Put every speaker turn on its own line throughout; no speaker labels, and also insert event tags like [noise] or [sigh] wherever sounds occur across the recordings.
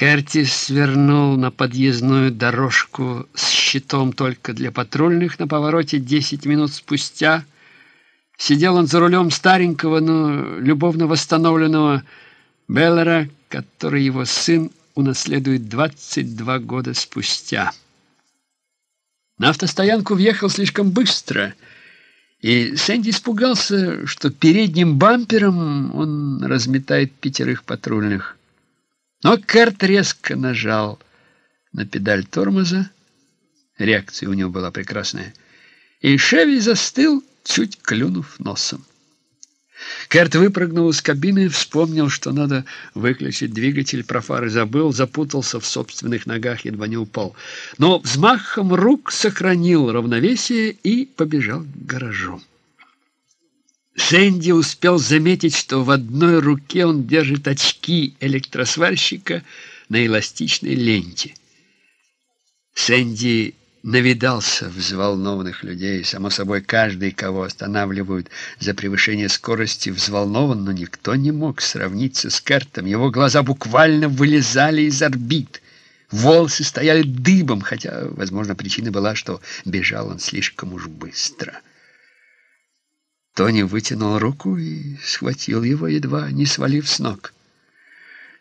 Кертис свернул на подъездную дорожку с щитом только для патрульных на повороте десять минут спустя. Сидел он за рулем старенького, но любовно восстановленного Беллера, который его сын унаследует 22 года спустя. На автостоянку въехал слишком быстро, и Сэнди испугался, что передним бампером он разметает пятерых патрульных. Но Керт резко нажал на педаль тормоза. Реакция у него была прекрасная. И Шеви застыл, чуть клюнув носом. Керт выпрыгнул из кабины, вспомнил, что надо выключить двигатель, про фары забыл, запутался в собственных ногах, едва не упал. Но взмахом рук сохранил равновесие и побежал к гаражу. Сэнди успел заметить, что в одной руке он держит очки электросварщика на эластичной ленте. Сэнди навидался взволнованных людей. Само собой, каждый, кого останавливают за превышение скорости, взволнован, но никто не мог сравниться с Кертом. Его глаза буквально вылезали из орбит. Волосы стояли дыбом, хотя, возможно, причина была, что бежал он слишком уж быстро. Тони вытянул руку и схватил его, едва не свалив с ног.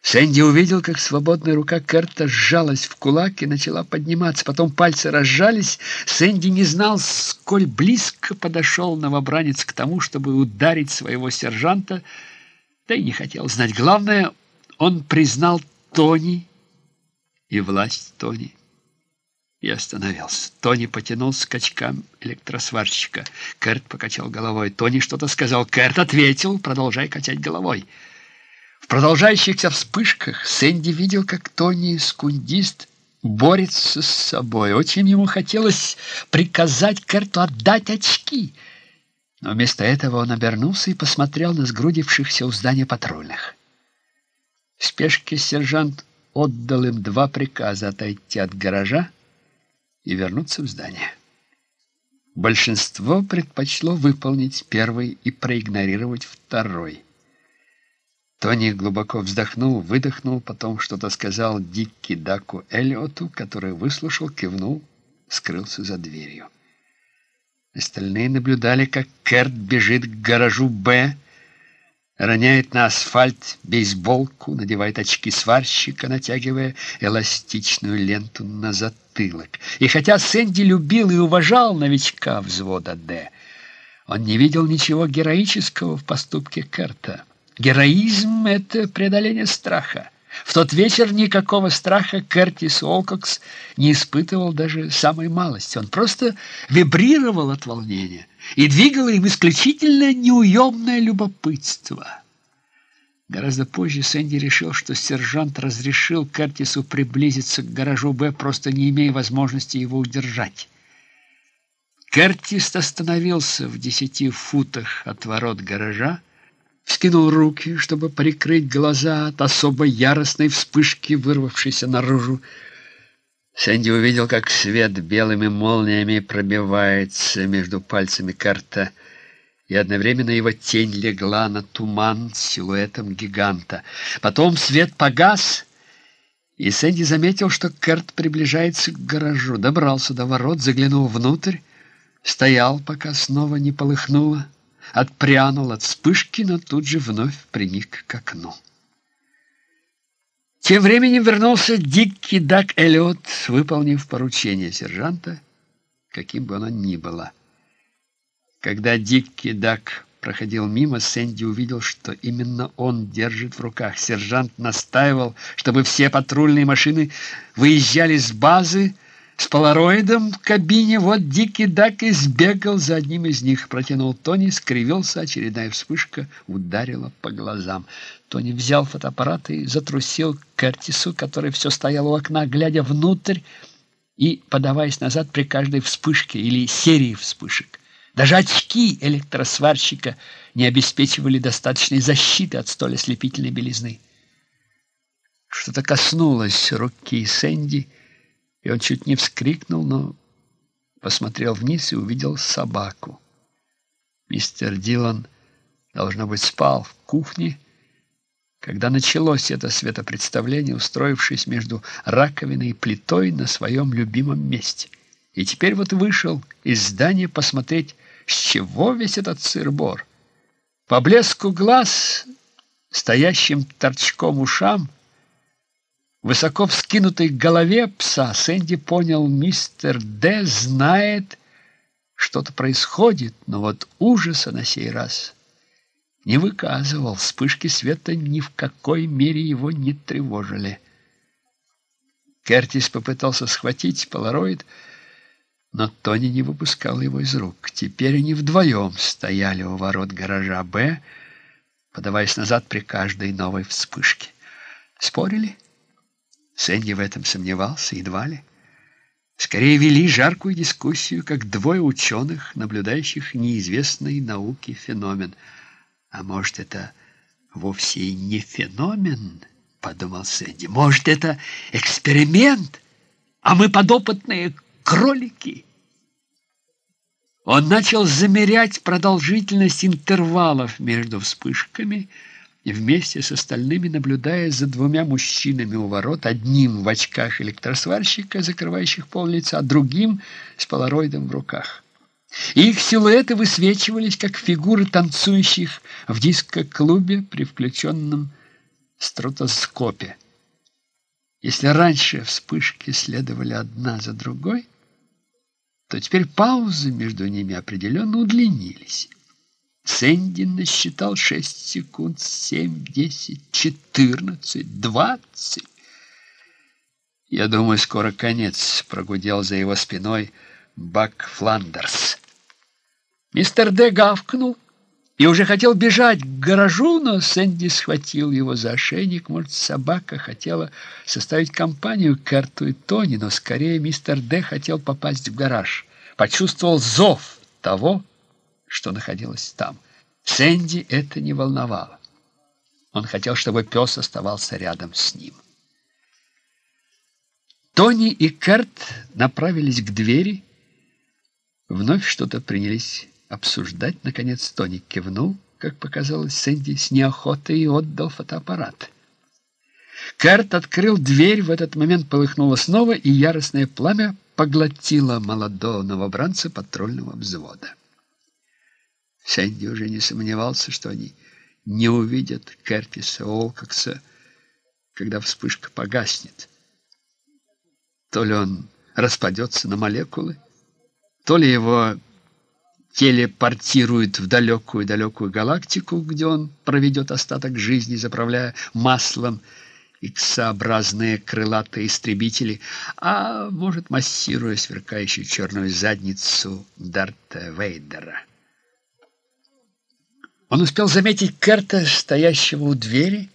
Сэнди увидел, как свободная рука Керта сжалась в кулак и начала подниматься. Потом пальцы разжались. Сэнди не знал, сколь близко подошел новобранец к тому, чтобы ударить своего сержанта, да и не хотел знать. Главное, он признал Тони и власть Тони и остановился. Тони потянул скачкам электросварщика. Керт покачал головой. Тони что-то сказал. Керт ответил, продолжая качать головой. В продолжающихся вспышках Сэнди видел, как Тони, скундист, борется с собой. Очень ему хотелось приказать Керту отдать очки. Но вместо этого он обернулся и посмотрел на сгрудившихся у здания патрульных. В спешке сержант отдал им два приказа отойти от гаража и вернуться в здание. Большинство предпочло выполнить первый и проигнорировать второй. Тони глубоко вздохнул, выдохнул, потом что-то сказал Дикки Даку Эллиоту, который выслушал, кивнул, скрылся за дверью. Остальные наблюдали, как Керт бежит к гаражу «Б», роняет на асфальт бейсболку, надевает очки сварщика, натягивая эластичную ленту на затылок. И хотя Сэнди любил и уважал новичка взвода «Д», он не видел ничего героического в поступке Керта. Героизм — это преодоление страха. В тот вечер никакого страха Кертис Олкокс не испытывал даже самой малости. Он просто вибрировал от волнения и двигало им исключительно неуемное любопытство. Гораздо позже Сэнди решил, что сержант разрешил Кертису приблизиться к гаражу «Б», просто не имея возможности его удержать. Кертис остановился в десяти футах от ворот гаража, скинул руки, чтобы прикрыть глаза от особо яростной вспышки, вырвавшейся наружу. Сэнди увидел, как свет белыми молниями пробивается между пальцами карта, и одновременно его тень легла на туман с силуэтом гиганта. Потом свет погас, и Сэнди заметил, что Керт приближается к гаражу. Добрался до ворот, заглянул внутрь, стоял, пока снова не полыхнуло, отпрянул от вспышки, но тут же вновь приник к окну. Тем временем вернулся Дикки Дак Эллиот, выполнив поручение сержанта, каким бы оно ни было. Когда Дикки Дак проходил мимо, Сэнди увидел, что именно он держит в руках. Сержант настаивал, чтобы все патрульные машины выезжали с базы, с полароидом в кабине. Вот Дикий Дак и сбегал за одним из них. Протянул Тони, скривился, очередная вспышка ударила по глазам. Тони взял фотоаппарат и затрусил к Кертису, который все стоял у окна, глядя внутрь и подаваясь назад при каждой вспышке или серии вспышек. Даже очки электросварщика не обеспечивали достаточной защиты от столь ослепительной белизны. Что-то коснулось руки Сэнди, и он чуть не вскрикнул, но посмотрел вниз и увидел собаку. Мистер Дилан, должно быть, спал в кухне, когда началось это светопредставление, устроившись между раковиной и плитой на своем любимом месте. И теперь вот вышел из здания посмотреть, с чего весь этот сыр-бор. По блеску глаз, стоящим торчком ушам, высоко вскинутой голове пса, Сэнди понял, мистер Д. знает, что-то происходит, но вот ужаса на сей раз не выказывал. Вспышки света ни в какой мере его не тревожили. Кертис попытался схватить полароид, но Тони не выпускал его из рук. Теперь они вдвоем стояли у ворот гаража «Б», подаваясь назад при каждой новой вспышке. Спорили? Сэнди в этом сомневался, едва ли. Скорее вели жаркую дискуссию, как двое ученых, наблюдающих неизвестный науке феномен. А может, это вовсе и не феномен, подумал Сэнди. Может, это эксперимент, а мы подопытные кролики. Он начал замерять продолжительность интервалов между вспышками и вместе с остальными, наблюдая за двумя мужчинами у ворот, одним в очках электросварщика, закрывающих пол лица, а другим с полароидом в руках. Их силуэты высвечивались, как фигуры танцующих в диско-клубе при включенном стротоскопе. Если раньше вспышки следовали одна за другой, то теперь паузы между ними определенно удлинились. Сэнди насчитал шесть секунд, семь, десять, четырнадцать, двадцать. «Я думаю, скоро конец», — прогудел за его спиной Бак Фландерс. Мистер Д гавкнул и уже хотел бежать к гаражу, но Сэнди схватил его за ошейник. Может, собака хотела составить компанию Керту и Тони, но скорее мистер Д хотел попасть в гараж. Почувствовал зов того, что находилось там. Сэнди это не волновало. Он хотел, чтобы пес оставался рядом с ним. Тони и Керт направились к двери. Вновь что-то принялись обсуждать. Наконец Тони кивнул, как показалось Сэнди, с неохотой и отдал фотоаппарат. Керт открыл дверь, в этот момент полыхнуло снова, и яростное пламя поглотило молодого новобранца патрульного взвода. Сэнди уже не сомневался, что они не увидят Кертиса Олкокса, когда вспышка погаснет. То ли он распадется на молекулы, то ли его телепортируют в далекую-далекую галактику, где он проведет остаток жизни, заправляя маслом иксообразные крылатые истребители, а может, массируя сверкающую черную задницу Дарта Вейдера. Он успел заметить Керта, стоящего у двери,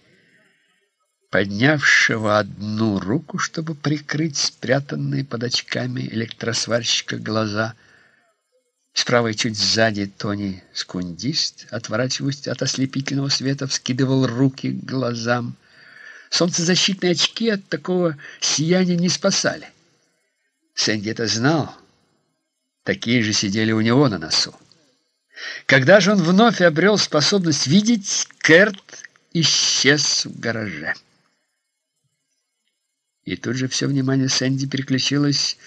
поднявшего одну руку, чтобы прикрыть спрятанные под очками электросварщика глаза. Справа и чуть сзади Тони Скундист, отворачиваясь от ослепительного света, вскидывал руки к глазам. Солнцезащитные очки от такого сияния не спасали. Сэнди это знал. Такие же сидели у него на носу. Когда же он вновь обрел способность видеть, Керт исчез в гараже. И тут же все внимание Сэнди переключилось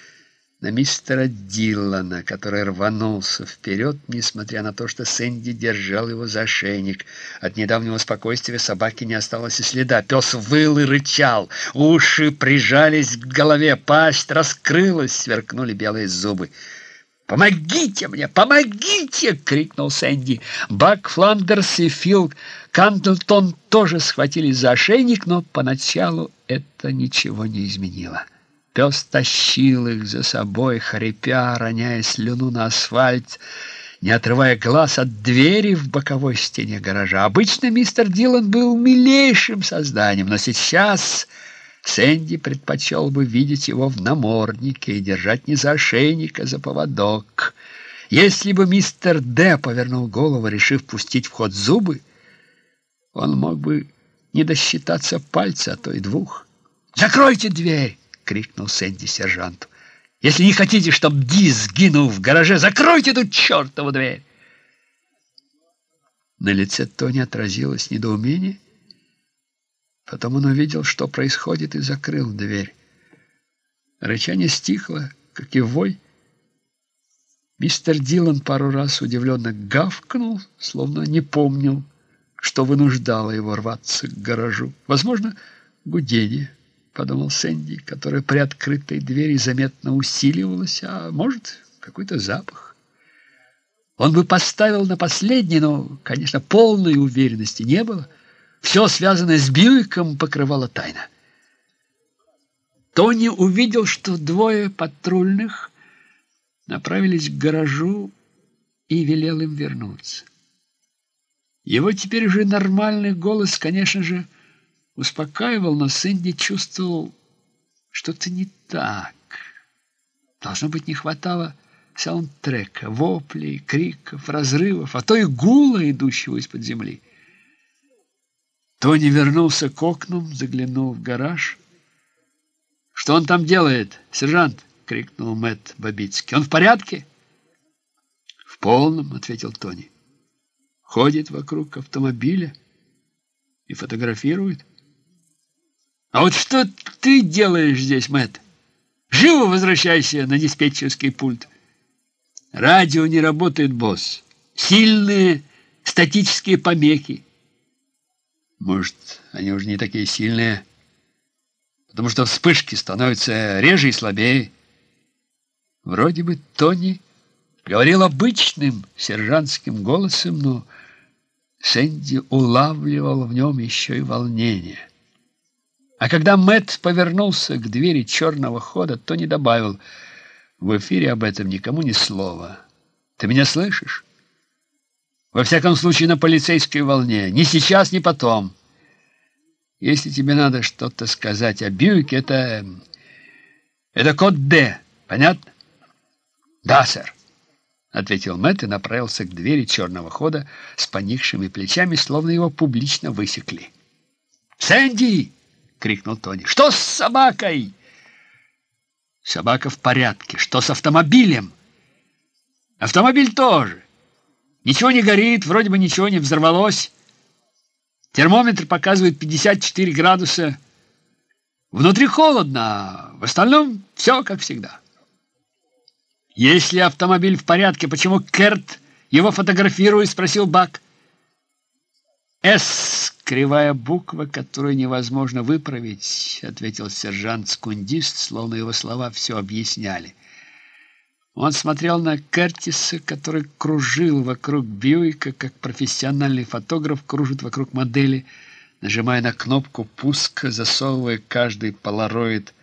на мистера Диллана, который рванулся вперед, несмотря на то, что Сэнди держал его за шейник. От недавнего спокойствия собаки не осталось и следа. Пес выл и рычал, уши прижались к голове, пасть раскрылась, сверкнули белые зубы. «Помогите мне! Помогите!» — крикнул Сэнди. Бак Фландерс и Фил Кандлтон тоже схватились за ошейник, но поначалу это ничего не изменило. Пес тащил их за собой, хрипя, роняя слюну на асфальт, не отрывая глаз от двери в боковой стене гаража. Обычно мистер Дилан был милейшим созданием, но сейчас... Сэнди предпочел бы видеть его в наморднике и держать не за ошейник, а за поводок. Если бы мистер Д повернул голову, решив пустить в ход зубы, он мог бы не досчитаться пальца, а то и двух. «Закройте дверь!» — крикнул Сэнди сержанту. «Если не хотите, чтобы Ди сгинул в гараже, закройте эту чертову дверь!» На лице Тони отразилось недоумение, Потом он увидел, что происходит, и закрыл дверь. Рычание стихло, как и вой. Мистер Дилан пару раз удивленно гавкнул, словно не помнил, что вынуждало его рваться к гаражу. Возможно, гудение, подумал Сэнди, которое при открытой двери заметно усиливалось, а может, какой-то запах. Он бы поставил на последний, но, конечно, полной уверенности не было. Все, связанное с Бьюиком, покрывала тайна. Тони увидел, что двое патрульных направились к гаражу и велел им вернуться. Его теперь уже нормальный голос, конечно же, успокаивал, но Сэнди чувствовал, что-то не так. Должно быть, не хватало саундтрека, воплей, криков, разрывов, а то и гула, идущего из-под земли. Тони вернулся к окнам, заглянул в гараж. «Что он там делает, сержант?» — крикнул Мэтт Бабицкий. «Он в порядке?» «В полном», — ответил Тони. «Ходит вокруг автомобиля и фотографирует». «А вот что ты делаешь здесь, Мэтт? Живо возвращайся на диспетчерский пульт». «Радио не работает, босс. Сильные статические помехи». «Может, они уже не такие сильные?» потому что вспышки становятся реже и слабее. Вроде бы Тони говорил обычным сержантским голосом, но Сэнди улавливал в нем еще и волнение. А когда Мэтт повернулся к двери черного хода, Тони добавил, «В эфире об этом никому ни слова. Ты меня слышишь? Во всяком случае, на полицейской волне. Ни сейчас, ни потом». Если тебе надо что-то сказать о Бьюике, это... Это код «Д». Понятно? Да, сэр. — ответил Мэтт и направился к двери черного хода с поникшими плечами, словно его публично высекли. «Сэнди!» — крикнул Тони. «Что с собакой?» «Собака в порядке. Что с автомобилем?» «Автомобиль тоже. Ничего не горит, вроде бы ничего не взорвалось». Термометр показывает 54 градуса. Внутри холодно, а в остальном все как всегда. Если автомобиль в порядке, почему Керт его фотографирует, спросил Бак. «С» — кривая буква, которую невозможно выправить, ответил сержант-скундист, словно его слова все объясняли. Он смотрел на Кертиса, который кружил вокруг Бьюика, как профессиональный фотограф кружит вокруг модели, нажимая на кнопку пуска, засовывая каждый полароид,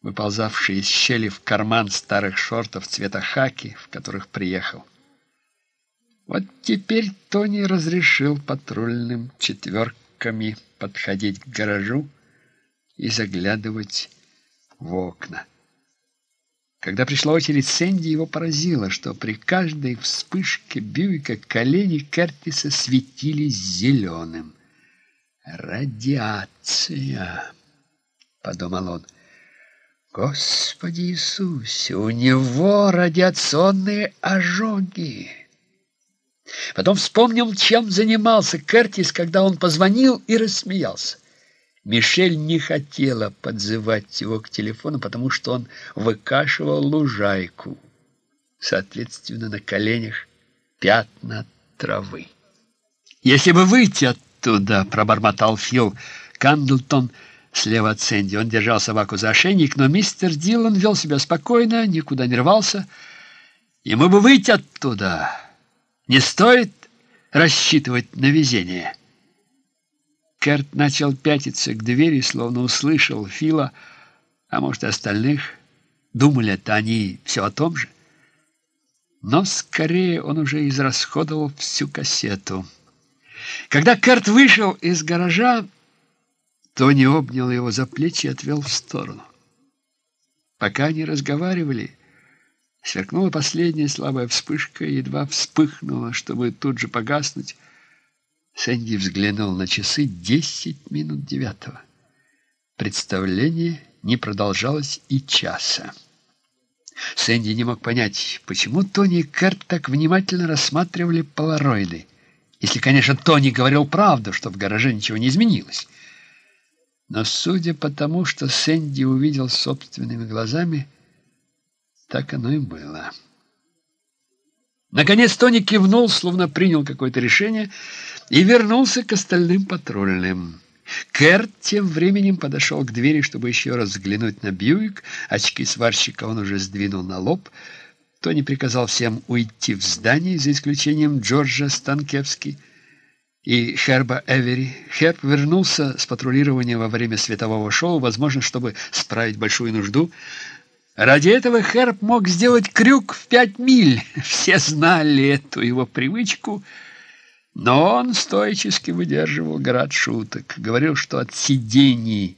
выползавший из щели в карман старых шортов цвета хаки, в которых приехал. Вот теперь Тони разрешил патрульным четверками подходить к гаражу и заглядывать в окна. Когда пришла очередь Сэнди, его поразило, что при каждой вспышке Бьюика колени Кертиса светились зеленым. «Радиация!» — подумал он. «Господи Иисусе, у него радиационные ожоги!» Потом вспомнил, чем занимался Кертис, когда он позвонил и рассмеялся. Мишель не хотела подзывать его к телефону, потому что он выкашивал лужайку. Соответственно, на коленях пятна травы. «Если бы выйти оттуда», — пробормотал Фил Кандлтон слева от Сэнди. Он держал собаку за ошейник, но мистер Дилан вел себя спокойно, никуда не рвался. Ему бы выйти оттуда. Не стоит рассчитывать на везение. Керт начал пятиться к двери, словно услышал Фила, а может, и остальных. Думали-то они все о том же. Но скорее он уже израсходовал всю кассету. Когда Керт вышел из гаража, Тони обнял его за плечи и отвел в сторону. Пока они разговаривали, сверкнула последняя слабая вспышка, едва вспыхнула, чтобы тут же погаснуть, Сэнди взглянул на часы десять минут девятого. Представление не продолжалось и часа. Сэнди не мог понять, почему Тони и Керт так внимательно рассматривали полароиды. Если, конечно, Тони говорил правду, что в гараже ничего не изменилось. Но судя по тому, что Сэнди увидел собственными глазами, так оно и было. Наконец Тони кивнул, словно принял какое-то решение, и вернулся к остальным патрульным. Керт тем временем подошел к двери, чтобы еще раз взглянуть на Бьюик. Очки сварщика он уже сдвинул на лоб. Тони приказал всем уйти в здание, за исключением Джорджа Станкевски и Херба Эвери. Херб вернулся с патрулирования во время светового шоу, возможно, чтобы справить большую нужду. Ради этого Херб мог сделать крюк в пять миль. [laughs] Все знали эту его привычку — но он стоически выдерживал град шуток. Говорил, что от сидений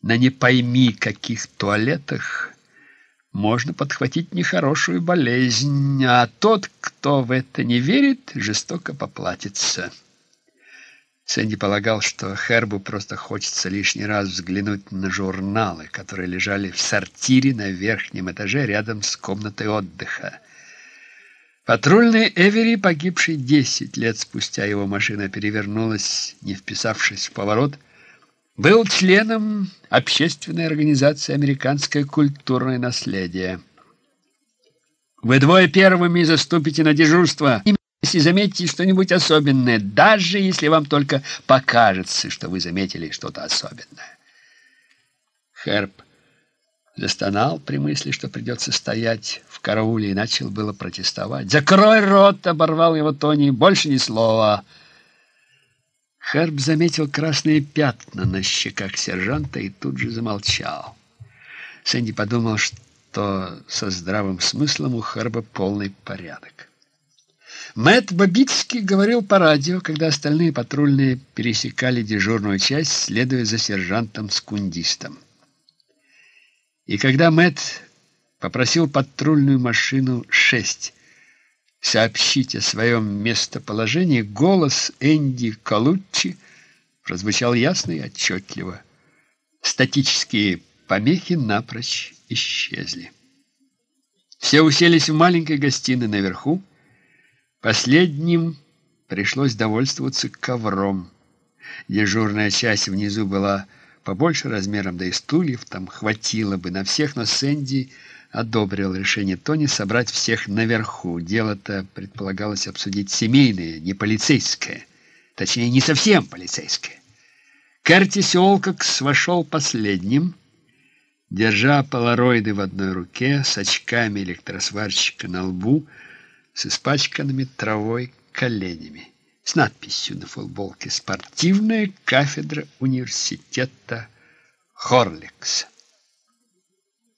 на не пойми каких туалетах можно подхватить нехорошую болезнь, а тот, кто в это не верит, жестоко поплатится. Сэнди полагал, что Хербу просто хочется лишний раз взглянуть на журналы, которые лежали в сортире на верхнем этаже рядом с комнатой отдыха. Патрульный Эвери, погибший 10 лет спустя, его машина перевернулась, не вписавшись в поворот, был членом общественной организации «Американское культурное наследие». Вы двое первыми заступите на дежурство, если заметите что-нибудь особенное, даже если вам только покажется, что вы заметили что-то особенное. Херб Застонал при мысли, что придется стоять в карауле, и начал было протестовать. «Закрой рот!» — оборвал его Тони. «Больше ни слова!» Херб заметил красные пятна на щеках сержанта и тут же замолчал. Сэнди подумал, что со здравым смыслом у Херба полный порядок. Мэтт Бабицкий говорил по радио, когда остальные патрульные пересекали дежурную часть, следуя за сержантом-скундистом. И когда Мэт попросил патрульную машину 6 сообщить о своем местоположении, голос Энди Калуччи прозвучал ясно и отчетливо. Статические помехи напрочь исчезли. Все уселись в маленькой гостиной наверху. Последним пришлось довольствоваться ковром. Дежурная часть внизу была побольше размером, да и стульев там хватило бы на всех, но Сэнди одобрил решение Тони собрать всех наверху. Дело-то предполагалось обсудить семейное, не полицейское. Точнее, не совсем полицейское. Кертис Олкокс вошел последним, держа полароиды в одной руке, с очками электросварщика на лбу, с испачканными травой коленями с надписью на футболке «Спортивная кафедра университета Хорликс».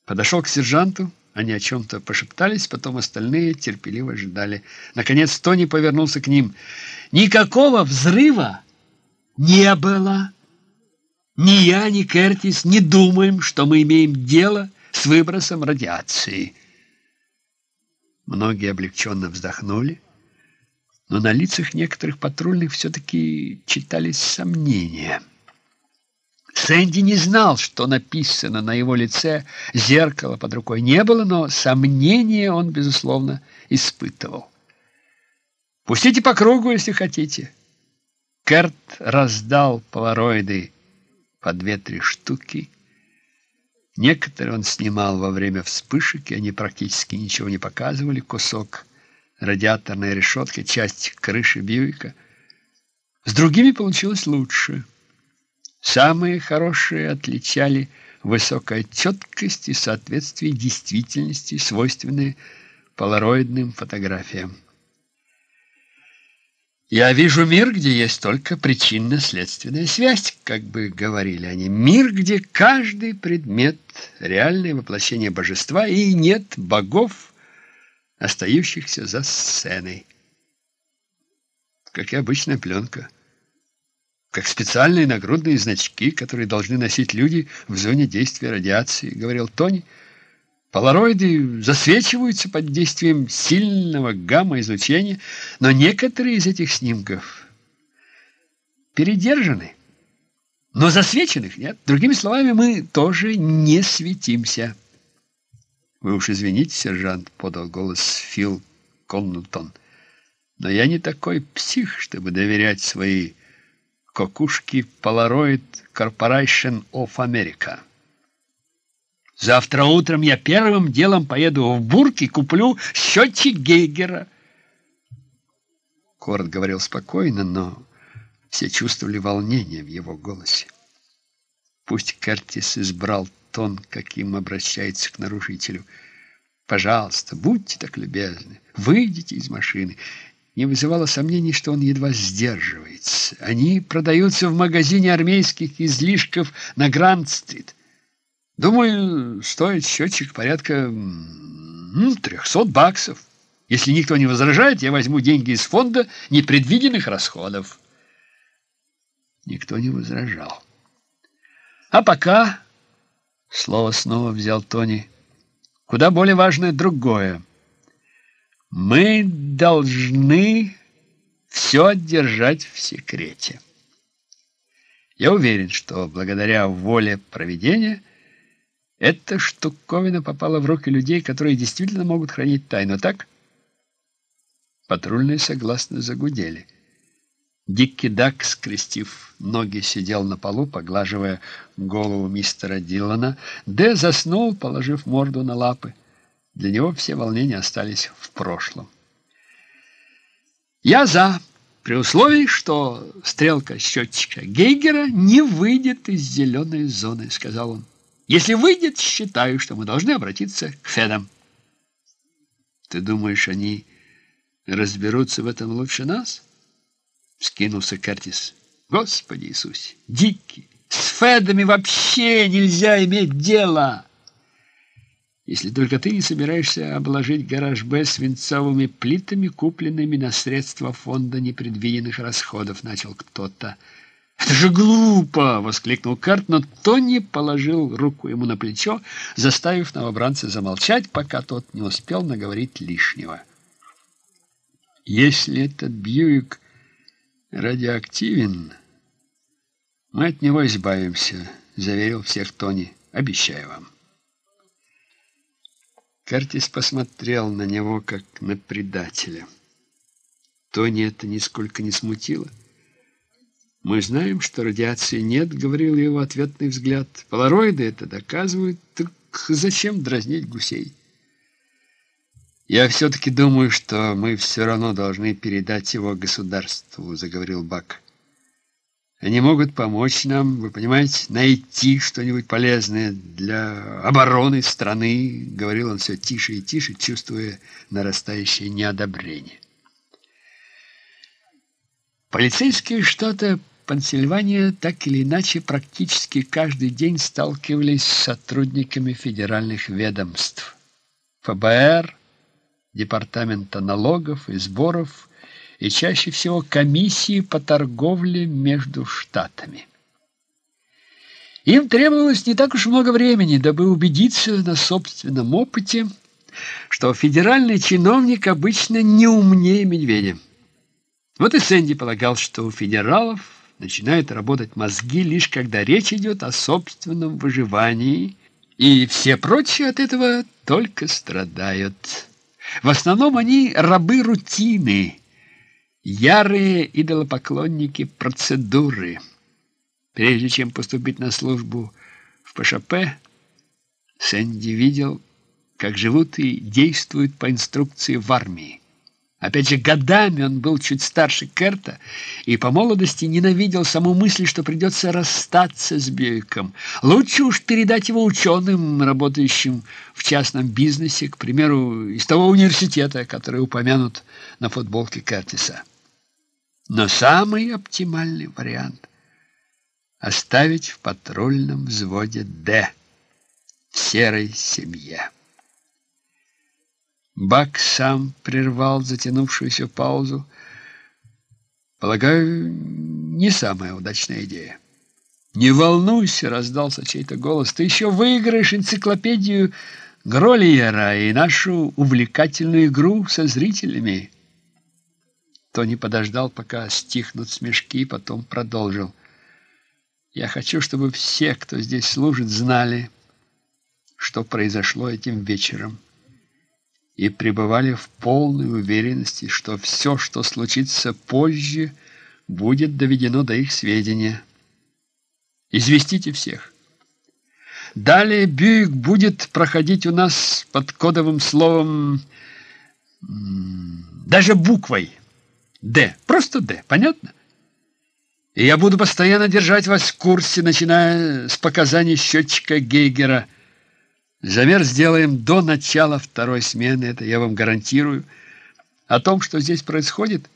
Подошел к сержанту, они о чем-то пошептались, потом остальные терпеливо ждали. Наконец Тони повернулся к ним. «Никакого взрыва не было. Ни я, ни Кертис не думаем, что мы имеем дело с выбросом радиации». Многие облегченно вздохнули но на лицах некоторых патрульных все-таки читались сомнения. Сэнди не знал, что написано на его лице, зеркала под рукой не было, но сомнения он, безусловно, испытывал. «Пустите по кругу, если хотите». Керт раздал полароиды по две-три штуки. Некоторые он снимал во время вспышек, и они практически ничего не показывали. Кусок радиаторной решетки, часть крыши Бьюика. С другими получилось лучше. Самые хорошие отличали высокая четкость и соответствие действительности, свойственные полароидным фотографиям. Я вижу мир, где есть только причинно-следственная связь, как бы говорили они. Мир, где каждый предмет — реальное воплощение божества, и нет богов, остающихся за сценой. Как и обычная пленка. Как специальные нагрудные значки, которые должны носить люди в зоне действия радиации, говорил Тони. Полароиды засвечиваются под действием сильного гамма-излучения, но некоторые из этих снимков передержаны. Но засвеченных нет. Другими словами, мы тоже не светимся. «Вы уж извините, сержант», — подал голос Фил Коннутон, «но я не такой псих, чтобы доверять свои Кокушки Polaroid Corporation of America. Завтра утром я первым делом поеду в Бург и куплю счетчик Гейгера. Корт говорил спокойно, но все чувствовали волнение в его голосе. Пусть Кертис избрал тон, каким обращается к нарушителю. «Пожалуйста, будьте так любезны, выйдите из машины». Не вызывало сомнений, что он едва сдерживается. Они продаются в магазине армейских излишков на Гранд-стрит. Думаю, стоит счетчик порядка ну, 300 баксов. Если никто не возражает, я возьму деньги из фонда непредвиденных расходов. Никто не возражал. А пока, слово снова взял Тони, куда более важное другое. Мы должны все держать в секрете. Я уверен, что благодаря воле проведения эта штуковина попала в руки людей, которые действительно могут хранить тайну, так? Патрульные согласно загудели. Дикий Дак, скрестив ноги, сидел на полу, поглаживая голову мистера Дилана. Д заснул, положив морду на лапы. Для него все волнения остались в прошлом. «Я за, при условии, что стрелка счетчика Гейгера не выйдет из зеленой зоны», — сказал он. «Если выйдет, считаю, что мы должны обратиться к Федам». «Ты думаешь, они разберутся в этом лучше нас?» Скинулся Кертис. Господи Иисусе, дикий, с Федами вообще нельзя иметь дело. Если только ты не собираешься обложить гараж Б свинцовыми плитами, купленными на средства фонда непредвиденных расходов, начал кто-то. «Это же глупо!» — воскликнул Карт, но Тони положил руку ему на плечо, заставив новобранца замолчать, пока тот не успел наговорить лишнего. «Если этот Бьюик радиоактивен, мы от него избавимся, заверил всех Тони. Обещаю вам. Картис посмотрел на него, как на предателя. Тони это нисколько не смутило. «Мы знаем, что радиации нет», — говорил его ответный взгляд. «Полароиды это доказывают. Так зачем дразнить гусей?» «Я все-таки думаю, что мы все равно должны передать его государству», — заговорил Бак. «Они могут помочь нам, вы понимаете, найти что-нибудь полезное для обороны страны», — говорил он все тише и тише, чувствуя нарастающее неодобрение. Полицейские штаты Пенсильвания так или иначе практически каждый день сталкивались с сотрудниками федеральных ведомств. ФБР, Департамента налогов и сборов и чаще всего комиссии по торговле между штатами. Им требовалось не так уж много времени, дабы убедиться на собственном опыте, что федеральный чиновник обычно не умнее медведя. Вот и Сэнди полагал, что у федералов начинают работать мозги лишь когда речь идет о собственном выживании, и все прочие от этого только страдают. В основном они рабы рутины, ярые идолопоклонники процедуры. Прежде чем поступить на службу в ПШП, Сэнди видел, как живут и действуют по инструкции в армии. Опять же, годами он был чуть старше Керта и по молодости ненавидел саму мысль, что придется расстаться с Бьюиком. Лучше уж передать его ученым, работающим в частном бизнесе, к примеру, из того университета, который упомянут на футболке Кертиса. Но самый оптимальный вариант — оставить в патрульном взводе «Д» в серой семье. Бак сам прервал затянувшуюся паузу. Полагаю, не самая удачная идея. «Не волнуйся!» — раздался чей-то голос. «Ты еще выиграешь энциклопедию Гролиера и нашу увлекательную игру со зрителями». Тони подождал, пока стихнут смешки, потом продолжил. «Я хочу, чтобы все, кто здесь служит, знали, что произошло этим вечером» и пребывали в полной уверенности, что все, что случится позже, будет доведено до их сведения. Известите всех. Далее Бюйк будет проходить у нас под кодовым словом, даже буквой «Д». Просто «Д». Понятно? И я буду постоянно держать вас в курсе, начиная с показаний счетчика Гейгера. Замер сделаем до начала второй смены, это я вам гарантирую. О том, что здесь происходит,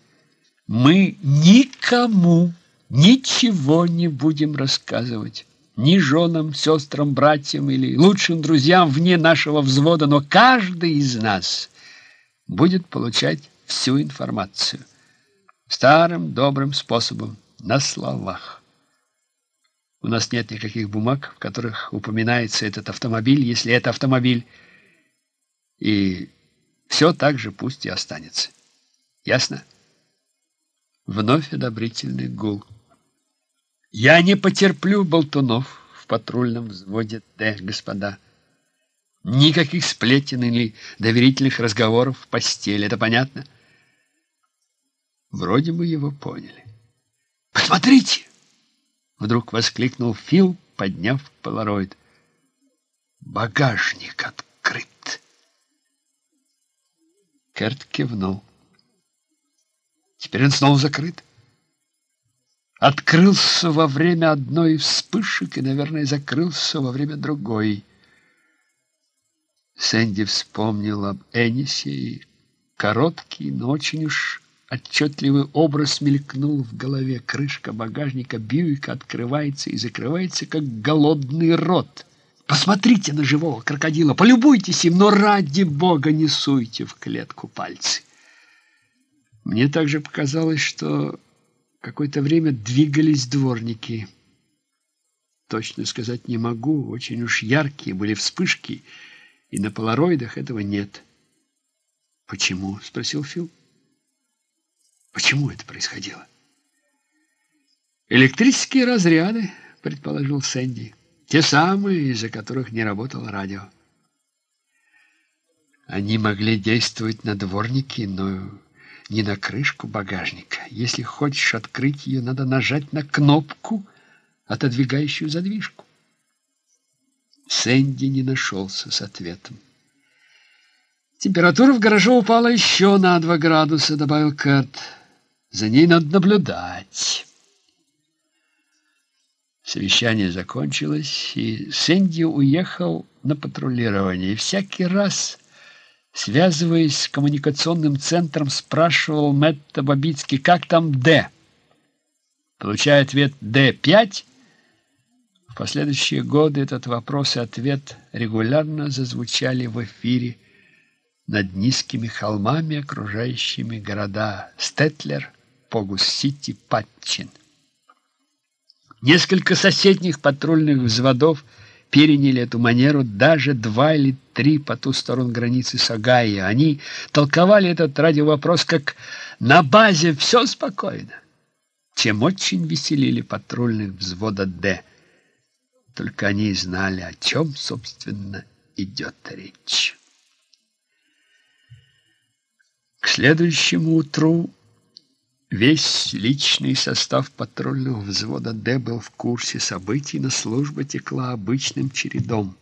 мы никому ничего не будем рассказывать ни женам, сестрам, братьям или лучшим друзьям вне нашего взвода, но каждый из нас будет получать всю информацию старым добрым способом, на словах. У нас нет никаких бумаг, в которых упоминается этот автомобиль, если это автомобиль, и все так же пусть и останется. Ясно? Вновь одобрительный гул. Я не потерплю болтунов в патрульном взводе Д, господа. Никаких сплетен или доверительных разговоров в постели. Это понятно? Вроде бы его поняли. «Посмотрите!» Вдруг воскликнул Фил, подняв полароид. «Багажник открыт!» Керт кивнул. Теперь он снова закрыт открылся во время одной вспышек и, наверное, закрылся во время другой. Сэнди вспомнил об Энисе, и короткий, но очень уж отчетливый образ мелькнул в голове. Крышка багажника Бьюика открывается и закрывается, как голодный рот. Посмотрите на живого крокодила, полюбуйтесь им, но ради бога не суйте в клетку пальцы. Мне также показалось, что Какое-то время двигались дворники. Точно сказать не могу, очень уж яркие были вспышки, и на полароидах этого нет. «Почему?» — спросил Фил. «Почему это происходило?» «Электрические разряды», — предположил Сэнди. «Те самые, из-за которых не работало радио». Они могли действовать на дворники, но не на крышку багажника. Если хочешь открыть ее, надо нажать на кнопку, отодвигающую задвижку. Сэнди не нашелся с ответом. Температура в гараже упала еще на два градуса, добавил Кэт. За ней надо наблюдать. Совещание закончилось, и Сэнди уехал на патрулирование. И всякий раз Связываясь с коммуникационным центром, спрашивал Мэтта Бабицкий, как там «Д». Получая ответ «Д5», в последующие годы этот вопрос и ответ регулярно зазвучали в эфире над низкими холмами, окружающими города Стетлер, Погус-Сити, Патчин. Несколько соседних патрульных взводов – переняли эту манеру даже два или три по ту сторону границы с Огайо. Они толковали этот радиовопрос как «на базе все спокойно», чем очень веселили патрульных взвода «Д». Только они знали, о чем, собственно, идет речь. К следующему утру Весь личный состав патрульного взвода «Д» был в курсе событий, но служба текла обычным чередом.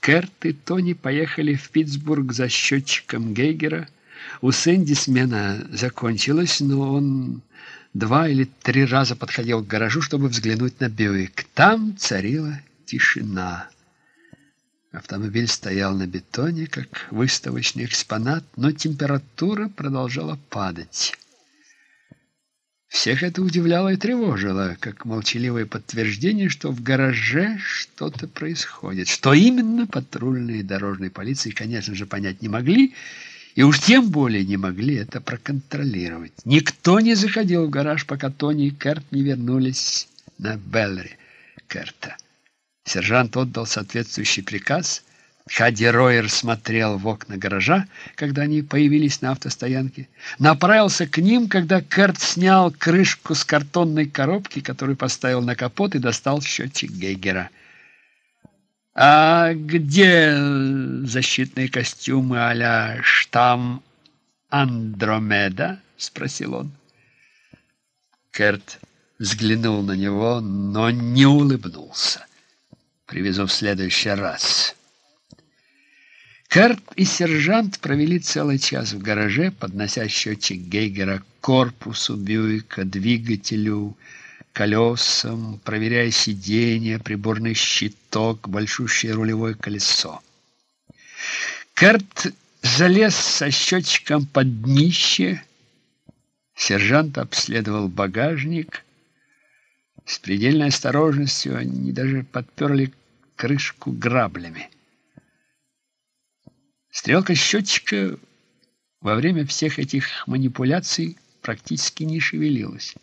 Керт и Тони поехали в Питтсбург за счетчиком Гейгера. У Сэнди смена закончилась, но он два или три раза подходил к гаражу, чтобы взглянуть на Бьюик. Там царила тишина. Автомобиль стоял на бетоне, как выставочный экспонат, но температура продолжала падать. Всех это удивляло и тревожило, как молчаливое подтверждение, что в гараже что-то происходит. Что именно патрульные дорожной полиции, конечно же, понять не могли, и уж тем более не могли это проконтролировать. Никто не заходил в гараж, пока Тони и Керт не вернулись на Беллери Керта. Сержант отдал соответствующий приказ – Хадди Ройер смотрел в окна гаража, когда они появились на автостоянке. Направился к ним, когда Керт снял крышку с картонной коробки, которую поставил на капот и достал счетчик Гейгера. «А где защитные костюмы а-ля штамм Андромеда?» — спросил он. Керт взглянул на него, но не улыбнулся. «Привезу в следующий раз». Керт и сержант провели целый час в гараже, поднося счетчик Гейгера к корпусу Бьюика, двигателю, колесам, проверяя сиденье, приборный щиток, большущее рулевое колесо. Керт залез со счетчиком под днище. Сержант обследовал багажник. С предельной осторожностью они даже подперли крышку граблями. Стрелка счетчика во время всех этих манипуляций практически не шевелилась.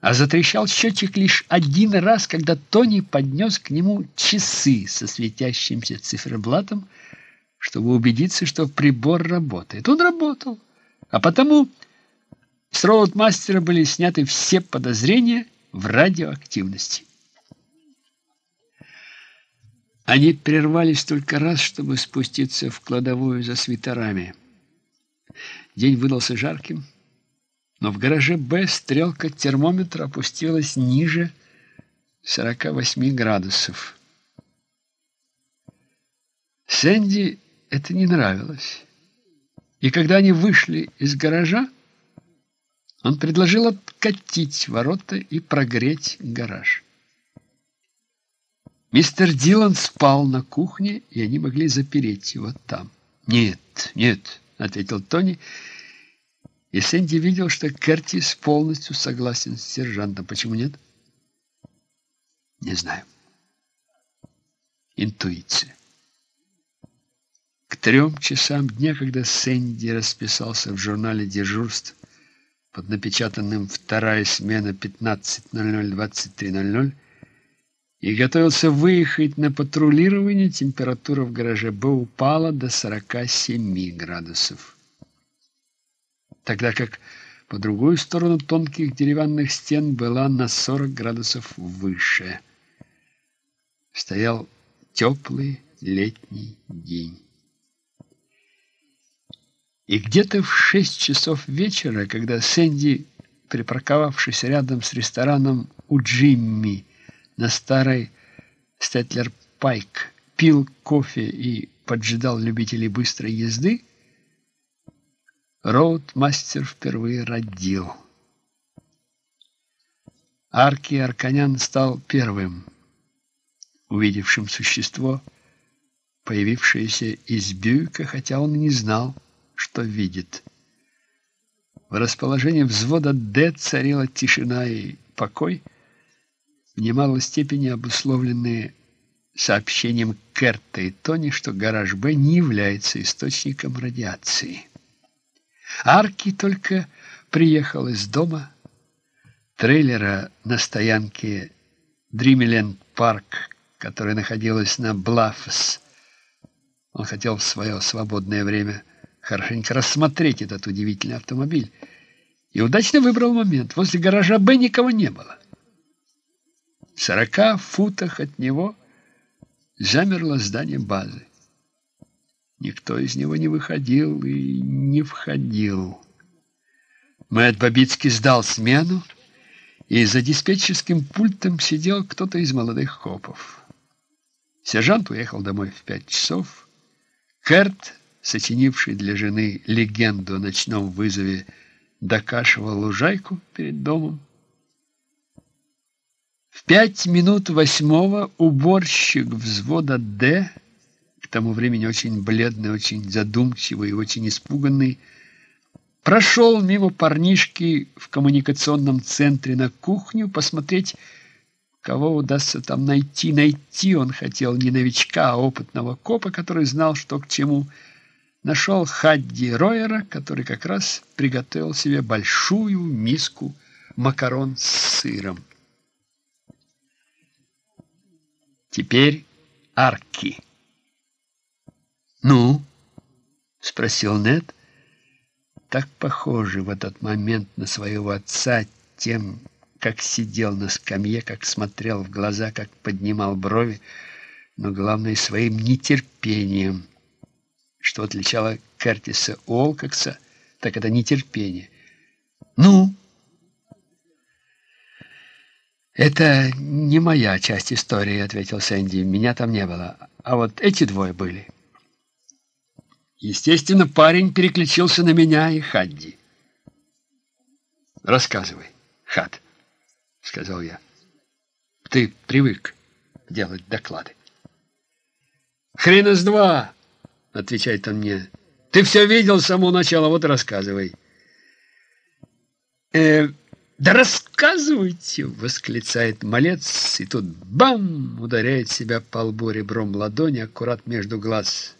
А затрещал счетчик лишь один раз, когда Тони поднес к нему часы со светящимся циферблатом, чтобы убедиться, что прибор работает. Он работал, а потому с роудмастера были сняты все подозрения в радиоактивности. Они прервались только раз, чтобы спуститься в кладовую за свитерами. День выдался жарким, но в гараже «Б» стрелка термометра опустилась ниже 48 градусов. Сэнди это не нравилось. И когда они вышли из гаража, он предложил откатить ворота и прогреть гараж. Мистер Дилан спал на кухне, и они могли запереть его там. «Нет, нет», — ответил Тони, и Сэнди видел, что Кертис полностью согласен с сержантом. Почему нет? Не знаю. Интуиция. К трем часам дня, когда Сэнди расписался в журнале дежурств под напечатанным «Вторая смена 15.00-23.00», и готовился выехать на патрулирование, температура в гараже Б упала до 47 градусов. Тогда как по другую сторону тонких деревянных стен была на 40 градусов выше. Стоял теплый летний день. И где-то в шесть часов вечера, когда Сэнди, припарковавшись рядом с рестораном у Джимми, на старой Стетлер Пайк, пил кофе и поджидал любителей быстрой езды, Роудмастер впервые родил. Арки Арканян стал первым, увидевшим существо, появившееся из Бюйка, хотя он не знал, что видит. В расположении взвода «Д» царила тишина и покой — в немалой степени обусловленные сообщением Керта и Тони, что гараж Б не является источником радиации. Арки только приехал из дома, трейлера на стоянке Дримеленд Парк, которая находилась на Блаффс. Он хотел в свое свободное время хорошенько рассмотреть этот удивительный автомобиль и удачно выбрал момент. Возле гаража Б никого не было. В сорока футах от него замерло здание базы. Никто из него не выходил и не входил. Мэтт Бабицкий сдал смену, и за диспетчерским пультом сидел кто-то из молодых копов. Сержант уехал домой в пять часов. Керт, сочинивший для жены легенду о ночном вызове, докашивал лужайку перед домом. Пять минут восьмого уборщик взвода «Д», к тому времени очень бледный, очень задумчивый и очень испуганный, прошел мимо парнишки в коммуникационном центре на кухню посмотреть, кого удастся там найти. Найти он хотел не новичка, а опытного копа, который знал, что к чему. Нашел Хадди Ройера, который как раз приготовил себе большую миску макарон с сыром. Теперь арки. «Ну?» — спросил Нед. Так похожий в этот момент на своего отца тем, как сидел на скамье, как смотрел в глаза, как поднимал брови, но главное своим нетерпением. Что отличало Кертиса Уолкокса, так это нетерпение. «Ну?» «Это не моя часть истории», — ответил Сэнди. «Меня там не было. А вот эти двое были». Естественно, парень переключился на меня и Хадди. «Рассказывай, Хад», — сказал я. «Ты привык делать доклады». «Хрена с два!» — отвечает он мне. «Ты все видел с самого начала, вот рассказывай». «Э, да рассказывайте!» — восклицает малец, и тут бам! ударяет себя по лбу ребром ладони аккурат между глаз.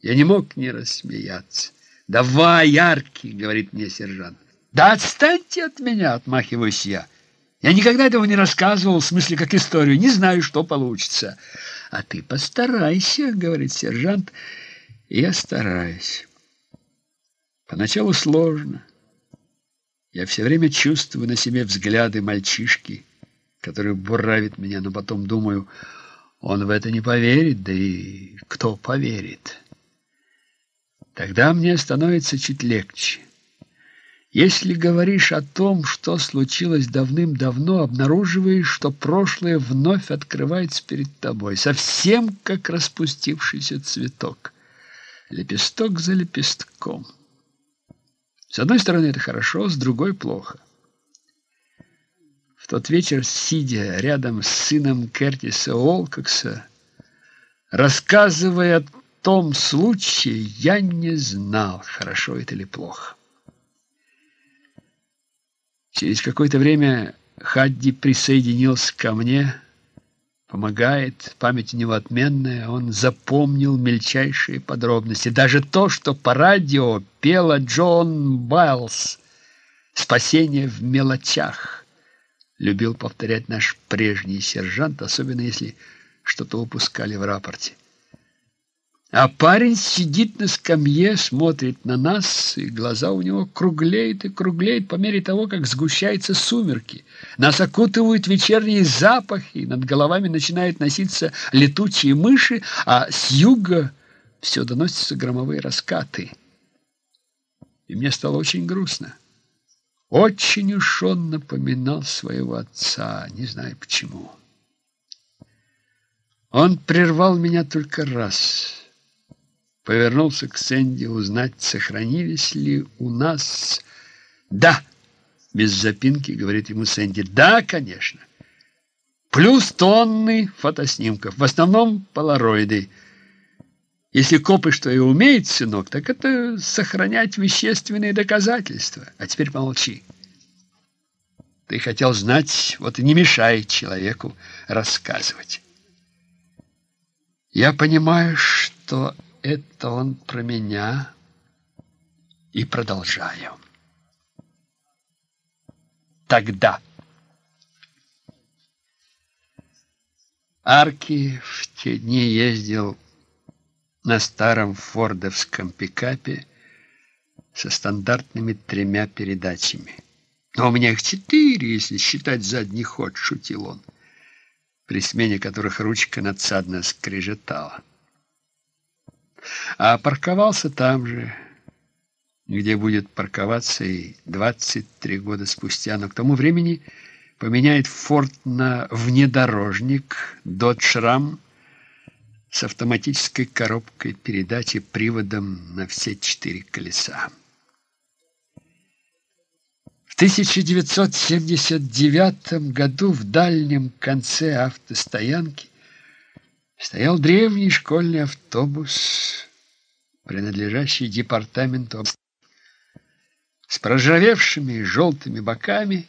Я не мог не рассмеяться. «Давай, яркий!» — говорит мне сержант. «Да отстаньте от меня!» — отмахиваюсь я. «Я никогда этого не рассказывал, в смысле как историю. Не знаю, что получится». «А ты постарайся!» — говорит сержант. И я стараюсь. Поначалу сложно. Я все время чувствую на себе взгляды мальчишки, который буравит меня, но потом думаю, он в это не поверит, да и кто поверит? Тогда мне становится чуть легче. Если говоришь о том, что случилось давным-давно, обнаруживаешь, что прошлое вновь открывается перед тобой, совсем как распустившийся цветок, лепесток за лепестком. С одной стороны, это хорошо, с другой – плохо. В тот вечер, сидя рядом с сыном Кертиса Олкокса, рассказывая о том случае, я не знал, хорошо это или плохо. Через какое-то время Хадди присоединился ко мне – помогает, память у него отменная, он запомнил мельчайшие подробности, даже то, что по радио пела Джон Байлз «Спасение в мелочах», любил повторять наш прежний сержант, особенно если что-то упускали в рапорте. А парень сидит на скамье, смотрит на нас, и глаза у него круглеют и круглеют по мере того, как сгущаются сумерки. Нас окутывают вечерние запахи, над головами начинают носиться летучие мыши, а с юга все доносятся громовые раскаты. И мне стало очень грустно. Очень уж он напоминал своего отца, не знаю почему. Он прервал меня только раз — Повернулся к Сэнди узнать, сохранились ли у нас... Да, без запинки, говорит ему Сэнди. Да, конечно. Плюс тонны фотоснимков, в основном полароиды. Если копы что и умеет, сынок, так это сохранять вещественные доказательства. А теперь помолчи. Ты хотел знать, вот и не мешай человеку рассказывать. Я понимаю, что это он про меня и продолжаю. Тогда Арки в те дни ездил на старом фордовском пикапе со стандартными тремя передачами. Но у меня их четыре, если считать задний ход, шутил он, при смене которых ручка надсадно скрежетала а парковался там же, где будет парковаться и 23 года спустя, но к тому времени поменяет Форд на внедорожник Dodge Ram с автоматической коробкой передачи приводом на все четыре колеса. В 1979 году в дальнем конце автостоянки стоял древний школьный автобус, принадлежащий департаменту с проржавевшими желтыми боками,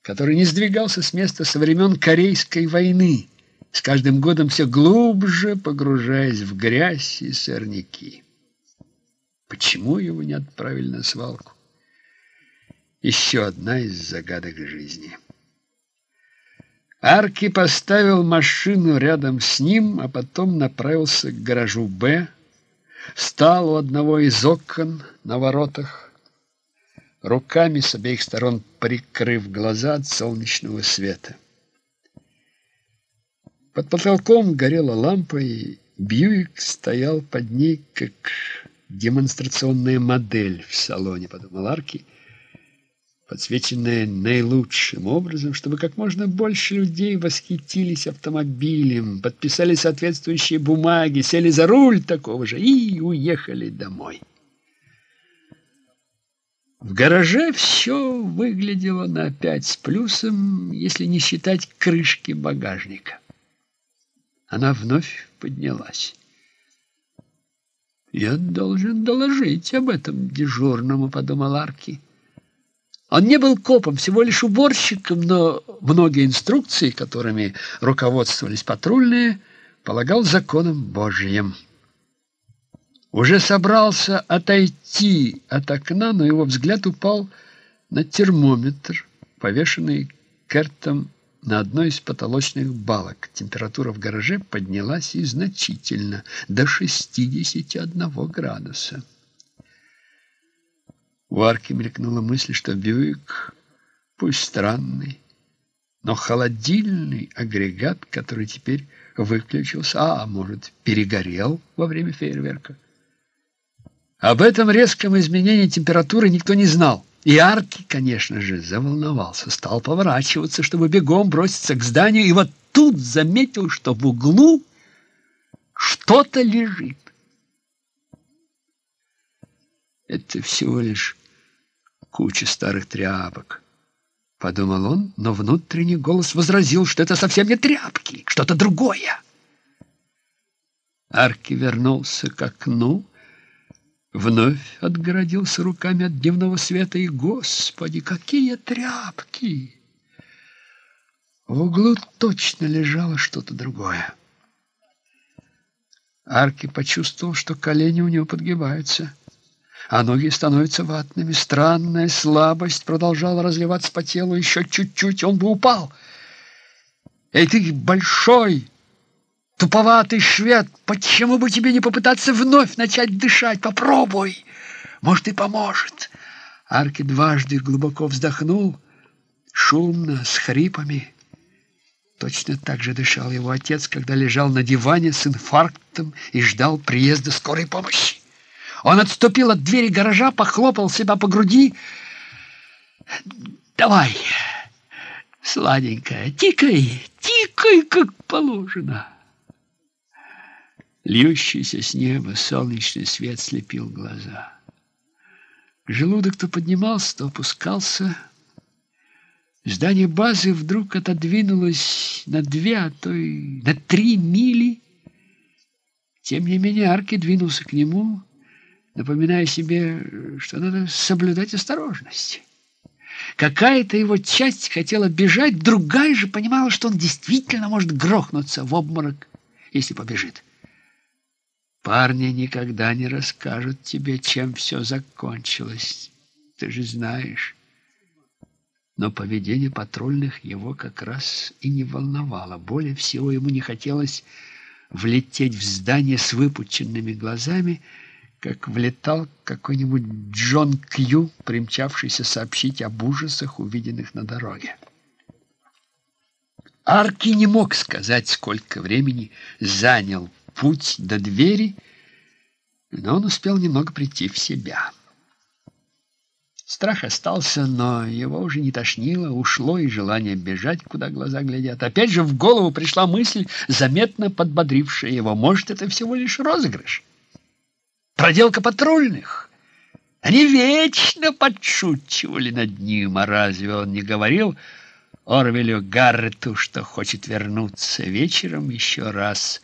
который не сдвигался с места со времен Корейской войны, с каждым годом все глубже погружаясь в грязь и сорняки. Почему его не отправили на свалку? Еще одна из загадок жизни. Арки поставил машину рядом с ним, а потом направился к гаражу «Б», встал у одного из окон на воротах, руками с обеих сторон прикрыв глаза от солнечного света. Под потолком горела лампа, и Бьюик стоял под ней, как демонстрационная модель в салоне, подумал Арки, подсвеченная наилучшим образом, чтобы как можно больше людей восхитились автомобилем, подписали соответствующие бумаги, сели за руль такого же и уехали домой. В гараже все выглядело на пять с плюсом, если не считать крышки багажника. Она вновь поднялась. «Я должен доложить об этом дежурному», — подумал Арки. Он не был копом, всего лишь уборщиком, но многие инструкции, которыми руководствовались патрульные, полагал законом Божьим. Уже собрался отойти от окна, но его взгляд упал на термометр, повешенный Кертом на одной из потолочных балок. Температура в гараже поднялась и значительно, до 61 градуса. У Арки мелькнула мысль, что Бьюик, пусть странный, но холодильный агрегат, который теперь выключился, а, может, перегорел во время фейерверка. Об этом резком изменении температуры никто не знал. И Арки, конечно же, заволновался, стал поворачиваться, чтобы бегом броситься к зданию, и вот тут заметил, что в углу что-то лежит. Это всего лишь куча старых тряпок. Подумал он, но внутренний голос возразил, что это совсем не тряпки, что-то другое. Арки вернулся к окну, вновь отгородился руками от дневного света, и, господи, какие тряпки! В углу точно лежало что-то другое. Арки почувствовал, что колени у него подгибаются а ноги становятся ватными. Странная слабость продолжала разливаться по телу. Еще чуть-чуть, он бы упал. Эй, ты большой, туповатый швед, почему бы тебе не попытаться вновь начать дышать? Попробуй, может, и поможет. Арки дважды глубоко вздохнул, шумно, с хрипами. Точно так же дышал его отец, когда лежал на диване с инфарктом и ждал приезда скорой помощи. Он отступил от двери гаража, похлопал себя по груди. «Давай, сладенькая, тикай, тикай, как положено!» Льющийся с неба солнечный свет слепил глаза. Желудок то поднимался, то опускался. Здание базы вдруг отодвинулось на две, а то и на три мили. Тем не менее Арки двинулся к нему, напоминая себе, что надо соблюдать осторожность. Какая-то его часть хотела бежать, другая же понимала, что он действительно может грохнуться в обморок, если побежит. Парни никогда не расскажут тебе, чем все закончилось. Ты же знаешь. Но поведение патрульных его как раз и не волновало. Более всего ему не хотелось влететь в здание с выпученными глазами, как влетал какой-нибудь Джон Кью, примчавшийся сообщить об ужасах, увиденных на дороге. Арки не мог сказать, сколько времени занял путь до двери, но он успел немного прийти в себя. Страх остался, но его уже не тошнило, ушло и желание бежать, куда глаза глядят. Опять же в голову пришла мысль, заметно подбодрившая его. Может, это всего лишь розыгрыш? Проделка патрульных. Они вечно подшучивали над ним, а разве он не говорил Орвелю Гаррету, что хочет вернуться вечером еще раз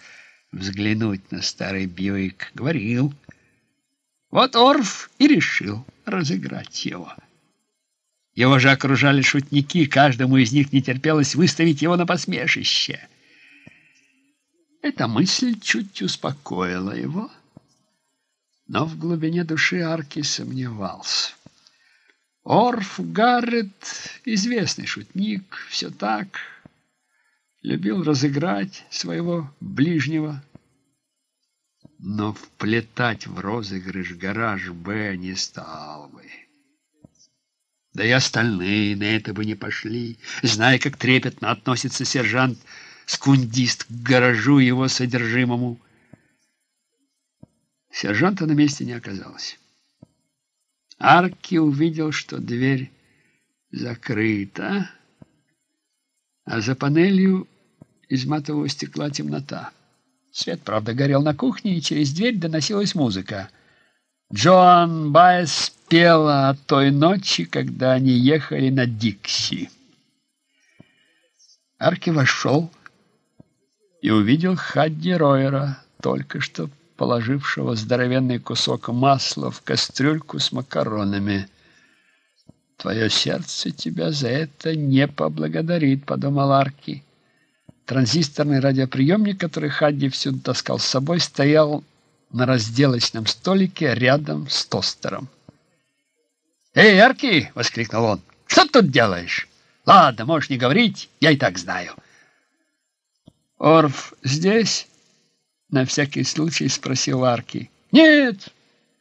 взглянуть на старый Бьюик? Говорил. Вот Орф и решил разыграть его. Его же окружали шутники, каждому из них не терпелось выставить его на посмешище. Эта мысль чуть успокоила его. Но в глубине души Арки сомневался. Орф Гаррет, известный шутник, все так, любил разыграть своего ближнего, но вплетать в розыгрыш гараж Б не стал бы. Да и остальные на это бы не пошли, зная, как трепетно относится сержант-скундист к гаражу его содержимому. Сержанта на месте не оказалось. Арки увидел, что дверь закрыто, а за панелью из матового стекла темнота. Свет, правда, горел на кухне, и через дверь доносилась музыка. Джоан Байес пела о той ночи, когда они ехали на Дикси. Арки вошел и увидел Хадди Ройера, только что положившего здоровенный кусок масла в кастрюльку с макаронами. «Твое сердце тебя за это не поблагодарит», — подумал Арки. Транзисторный радиоприемник, который Хадди всюду таскал с собой, стоял на разделочном столике рядом с тостером. «Эй, Арки!» — воскликнул он. «Что ты тут делаешь?» «Ладно, можешь не говорить, я и так знаю». «Орф здесь?» — на всякий случай спросил Арки. «Нет,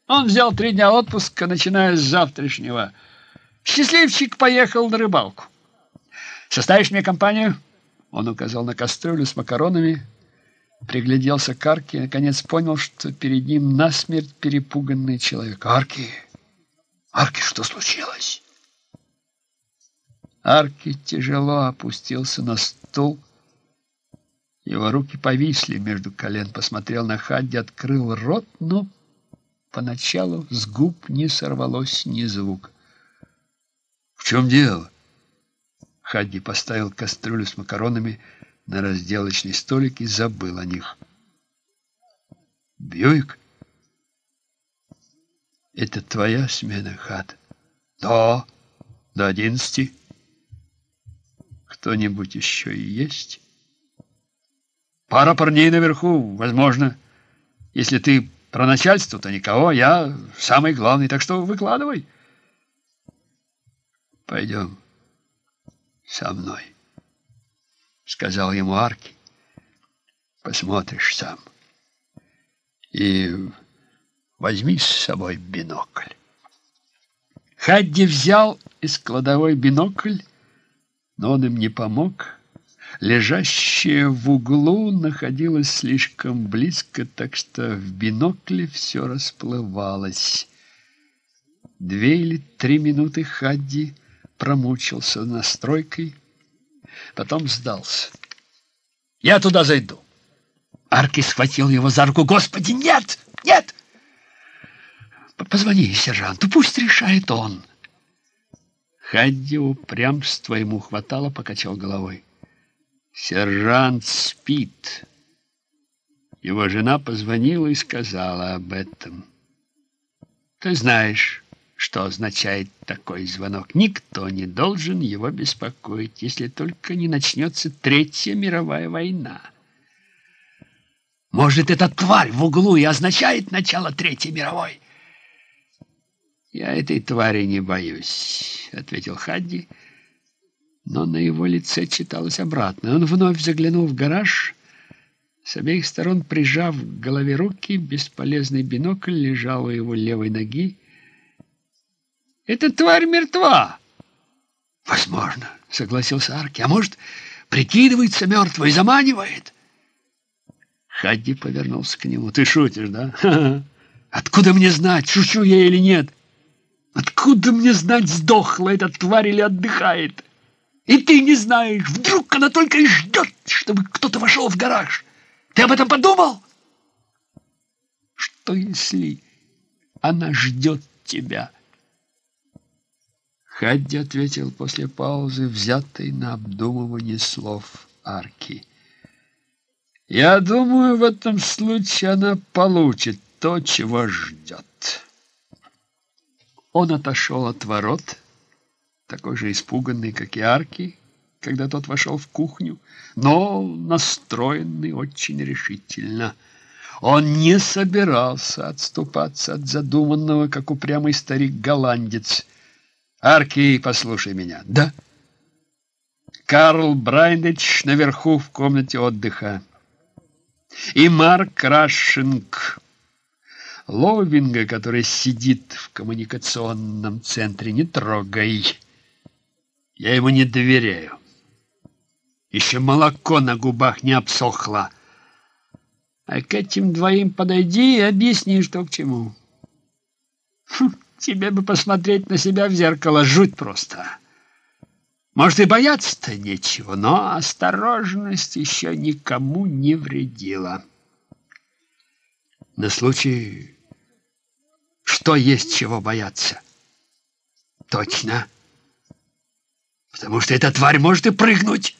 он взял три дня отпуска, начиная с завтрашнего. Счастливчик поехал на рыбалку. Составишь мне компанию?» Он указал на кастрюлю с макаронами, пригляделся к Арке и, наконец, понял, что перед ним насмерть перепуганный человек. «Арки! Арки, что случилось?» Арки тяжело опустился на стул. Его руки повисли между колен, посмотрел на Хадди, открыл рот, но поначалу с губ не сорвалось ни звука. «В чем дело?» Хадди поставил кастрюлю с макаронами на разделочный столик и забыл о них. «Бьюик?» «Это твоя смена, Хад?» «Да, до одиннадцати». «Кто-нибудь еще есть?» «Пара парней наверху, возможно. Если ты про начальство, то никого. Я самый главный, так что выкладывай». «Пойдем» со мной, — сказал ему Арки. Посмотришь сам. И возьми с собой бинокль. Хадди взял из кладовой бинокль, но он им не помог. Лежащее в углу находилось слишком близко, так что в бинокле все расплывалось. Две или три минуты Хадди промучился настройкой, потом сдался. «Я туда зайду!» Арки схватил его за руку. «Господи, нет! Нет!» «Позвони сержанту, пусть решает он!» Хадди упрямства ему хватало, покачал головой. «Сержант спит!» Его жена позвонила и сказала об этом. «Ты знаешь...» что означает такой звонок. Никто не должен его беспокоить, если только не начнется Третья мировая война. Может, эта тварь в углу и означает начало Третьей мировой? Я этой твари не боюсь, ответил Хадди, но на его лице читалось обратно. Он вновь заглянул в гараж, с обеих сторон прижав к голове руки, бесполезный бинокль лежал у его левой ноги, эта тварь мертва. Возможно, согласился Арки. А может, прикидывается мертвой и заманивает? Хадди повернулся к нему. Ты шутишь, да? Ха -ха. Откуда мне знать, шучу я или нет? Откуда мне знать, сдохла эта тварь или отдыхает? И ты не знаешь, вдруг она только и ждет, чтобы кто-то вошел в гараж. Ты об этом подумал? Что если она ждет тебя? Хадди ответил после паузы, взятой на обдумывание слов Арки. «Я думаю, в этом случае она получит то, чего ждет». Он отошел от ворот, такой же испуганный, как и Арки, когда тот вошел в кухню, но настроенный очень решительно. Он не собирался отступаться от задуманного, как упрямый старик-голландец – Арки, послушай меня. Да. Карл Брайндич наверху в комнате отдыха. И Марк Рашинг. Ловинга, который сидит в коммуникационном центре, не трогай. Я ему не доверяю. Еще молоко на губах не обсохло. А к этим двоим подойди и объясни, что к чему. Фу. Тебе бы посмотреть на себя в зеркало, жуть просто. Может, и бояться-то нечего, но осторожность еще никому не вредила. На случай, что есть чего бояться. Точно. Потому что эта тварь может и прыгнуть.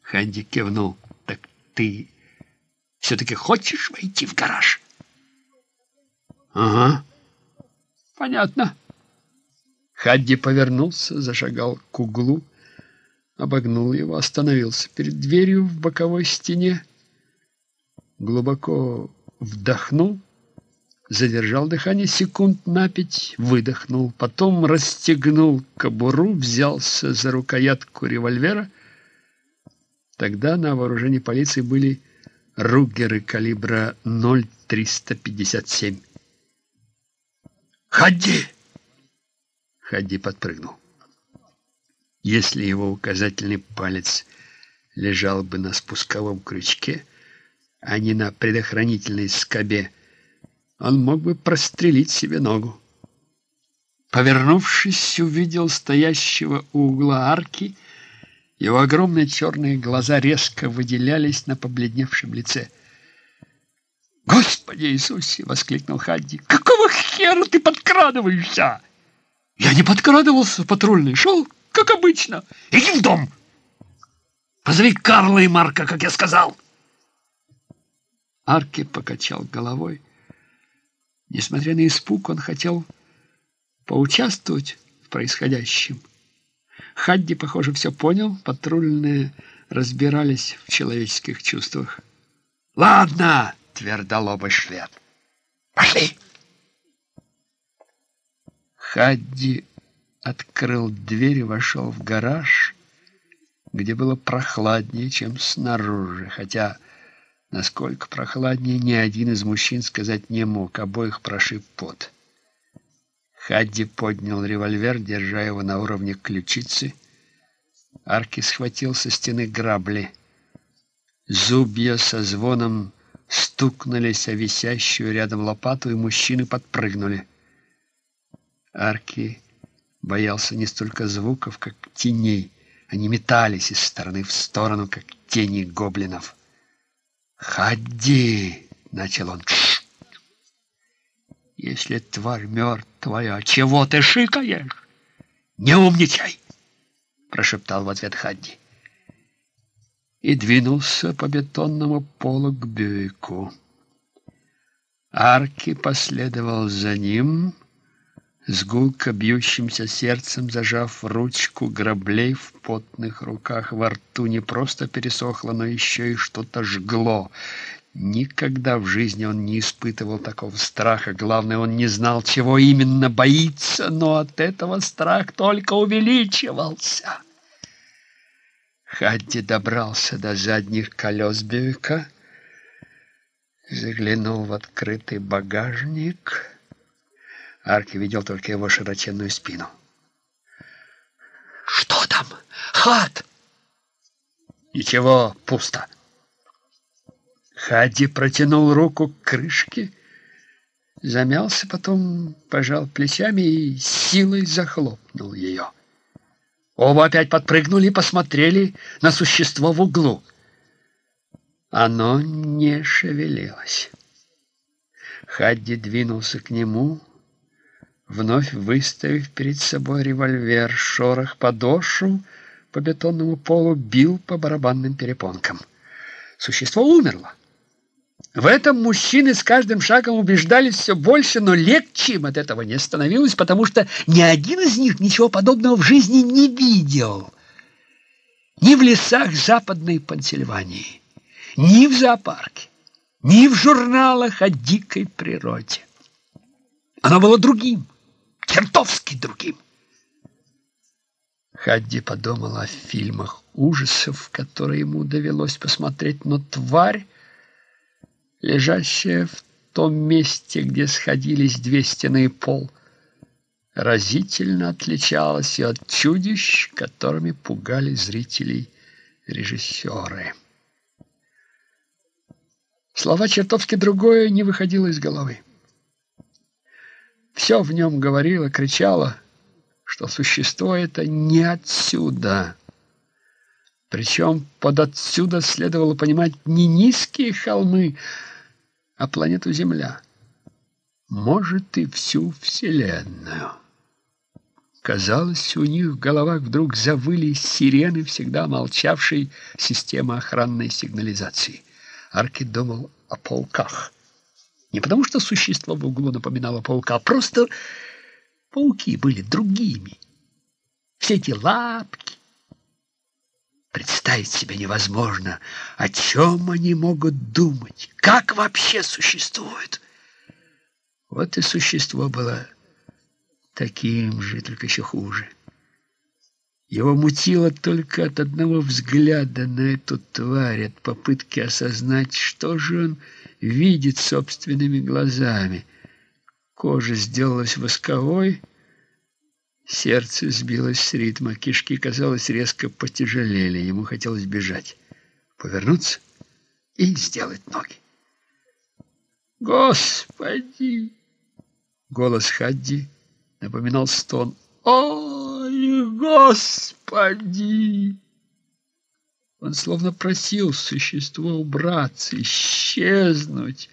Ханди кивнул. Так ты все-таки хочешь войти в гараж? Ага. Понятно. Хадди повернулся, зашагал к углу, обогнул его, остановился перед дверью в боковой стене, глубоко вдохнул, задержал дыхание секунд на пять, выдохнул, потом расстегнул кобуру, взялся за рукоятку револьвера. Тогда на вооружении полиции были ругеры калибра 0,357. «Ходи!» Хадди подпрыгнул. Если его указательный палец лежал бы на спусковом крючке, а не на предохранительной скобе, он мог бы прострелить себе ногу. Повернувшись, увидел стоящего у угла арки. Его огромные черные глаза резко выделялись на побледневшем лице. «Господи Иисусе!» — воскликнул Хадди. «Какого хера ты подкрадываешься?» «Я не подкрадывался, патрульный. Шел, как обычно. Иди в дом! Позови Карла и Марка, как я сказал!» Арки покачал головой. Несмотря на испуг, он хотел поучаствовать в происходящем. Хадди, похоже, все понял. Патрульные разбирались в человеческих чувствах. «Ладно!» — твердолобый швед. «Пошли!» Хадди открыл дверь и вошел в гараж, где было прохладнее, чем снаружи, хотя Насколько прохладнее, ни один из мужчин сказать не мог, обоих прошиб пот. Хадди поднял револьвер, держа его на уровне ключицы. Арки схватил со стены грабли. Зубья со звоном стукнулись о висящую рядом лопату, и мужчины подпрыгнули. Арки боялся не столько звуков, как теней. Они метались из стороны в сторону, как тени гоблинов. «Ходи!» — начал он. «Если тварь мертвая, чего ты шикаешь? Не умничай!» — прошептал в ответ Хадди. И двинулся по бетонному полу к Бюйку. Арки последовал за ним, с гулко бьющимся сердцем зажав ручку граблей в потных руках. Во рту не просто пересохло, но еще и что-то жгло. Никогда в жизни он не испытывал такого страха. Главное, он не знал, чего именно боится, но от этого страх только увеличивался. Хадди добрался до задних колес Бюйка, заглянул в открытый багажник — Арки видел только его широченную спину. «Что там? Хат!» «Ничего, пусто». Хади протянул руку к крышке, замялся, потом пожал плечами и силой захлопнул ее. Оба опять подпрыгнули и посмотрели на существо в углу. Оно не шевелилось. Хадди двинулся к нему, вновь выставив перед собой револьвер. Шорох подошву по бетонному полу бил по барабанным перепонкам. Существо умерло. В этом мужчины с каждым шагом убеждались все больше, но легче им от этого не становилось, потому что ни один из них ничего подобного в жизни не видел. Ни в лесах Западной Пенсильвании, ни в зоопарке, ни в журналах о дикой природе. Оно было другим чертовски другим. Хадди подумал о фильмах ужасов, которые ему довелось посмотреть, но тварь, лежащая в том месте, где сходились две стены и пол, разительно отличалась от чудищ, которыми пугали зрителей режиссеры. Слова чертовски другое не выходило из головы. Все в нем говорило, кричало, что существо это не отсюда. Причем под отсюда следовало понимать не низкие холмы, а планету Земля. Может, и всю Вселенную. Казалось, у них в головах вдруг завыли сирены, всегда молчавшей системы охранной сигнализации. Арки думал о пауках. Не потому, что существо в углу напоминало паука, а просто пауки были другими. Все эти лапки. Представить себе невозможно, о чем они могут думать, как вообще существуют. Вот и существо было таким же, только еще хуже. Его мутило только от одного взгляда на эту тварь, от попытки осознать, что же он видит собственными глазами. Кожа сделалась восковой, сердце сбилось с ритма, кишки, казалось, резко потяжелели. Ему хотелось бежать, повернуться и сделать ноги. «Господи!» Голос Хадди напоминал стон. «Ой, Господи!» Он словно просил существо убраться, исчезнуть.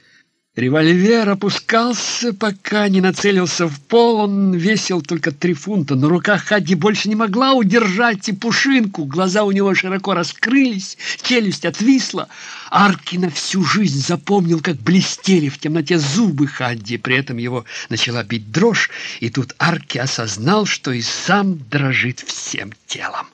Револьвер опускался, пока не нацелился в пол. Он весил только три фунта, но рука Хадди больше не могла удержать и пушинку. Глаза у него широко раскрылись, челюсть отвисла. Арки на всю жизнь запомнил, как блестели в темноте зубы Хадди. При этом его начала бить дрожь, и тут Арки осознал, что и сам дрожит всем телом.